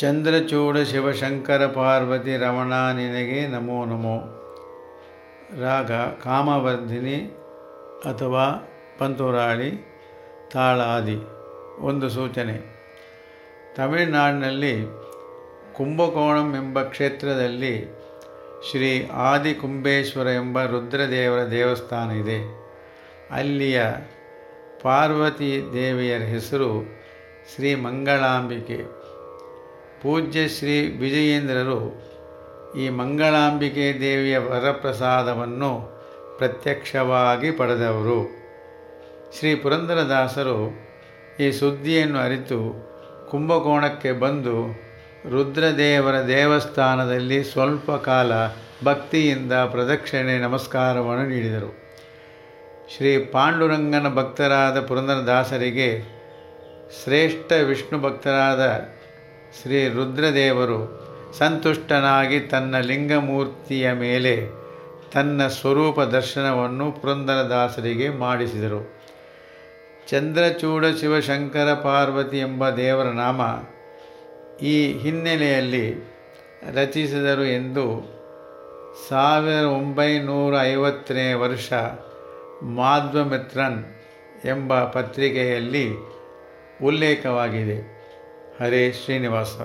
ಚಂದ್ರಚೂಡ ಶಿವಶಂಕರ ಪಾರ್ವತಿ ರಮಣ ನಿನಗೆ ನಮೋ ನಮೋ. ರಾಗ ಕಾಮವರ್ಧಿನಿ ಅಥವಾ ಪಂತುರಾಳಿ ತಾಳಾದಿ. ಒಂದು ಸೂಚನೆ. ತಮಿಳುನಾಡಿನಲ್ಲಿ ಕುಂಭಕೋಣಂ ಎಂಬ ಕ್ಷೇತ್ರದಲ್ಲಿ ಶ್ರೀ ಆದಿ ಆದಿಕುಂಬೇಶ್ವರ ಎಂಬ ರುದ್ರದೇವರ ದೇವಸ್ಥಾನ ಇದೆ. ಅಲ್ಲಿಯ ಪಾರ್ವತಿ ದೇವಿಯರ ಹೆಸರು ಶ್ರೀ ಮಂಗಳಾಂಬಿಕೆ. ಪೂಜ್ಯ ಶ್ರೀ ವಿಜಯೇಂದ್ರರು ಈ ಮಂಗಳಾಂಬಿಕೆ ದೇವಿಯ ವರಪ್ರಸಾದವನ್ನು ಪ್ರತ್ಯಕ್ಷವಾಗಿ ಪಡೆದವರು. ಶ್ರೀ ಪುರಂದರದಾಸರು ಈ ಸುದ್ದಿಯನ್ನು ಅರಿತು ಕುಂಭಕೋಣಕ್ಕೆ ಬಂದು ರುದ್ರದೇವರ ದೇವಸ್ಥಾನದಲ್ಲಿ ಸ್ವಲ್ಪ ಕಾಲ ಭಕ್ತಿಯಿಂದ ಪ್ರದಕ್ಷಿಣೆ ನಮಸ್ಕಾರವನ್ನು ನೀಡಿದರು. ಶ್ರೀ ಪಾಂಡುರಂಗನ ಭಕ್ತರಾದ ಪುರಂದರದಾಸರಿಗೆ ಶ್ರೇಷ್ಠ ವಿಷ್ಣು ಭಕ್ತರಾದ ಶ್ರೀ ರುದ್ರದೇವರು ಸಂತುಷ್ಟನಾಗಿ ತನ್ನ ಲಿಂಗಮೂರ್ತಿಯ ಮೇಲೆ ತನ್ನ ಸ್ವರೂಪ ದರ್ಶನವನ್ನು ಪುರಂದರದಾಸರಿಗೆ ಮಾಡಿಸಿದರು. ಚಂದ್ರಚೂಡ ಶಿವಶಂಕರ ಪಾರ್ವತಿ ಎಂಬ ದೇವರ ನಾಮ ಈ ಹಿನ್ನೆಲೆಯಲ್ಲಿ ರಚಿಸಿದರು ಎಂದು ಸಾವಿರದ ಒಂಬೈನೂರ ಐವತ್ತನೇ ವರ್ಷ ಮಾಧ್ವಮಿತ್ರನ್ ಎಂಬ ಪತ್ರಿಕೆಯಲ್ಲಿ ಉಲ್ಲೇಖವಾಗಿದೆ. हरे श्रीनिवासा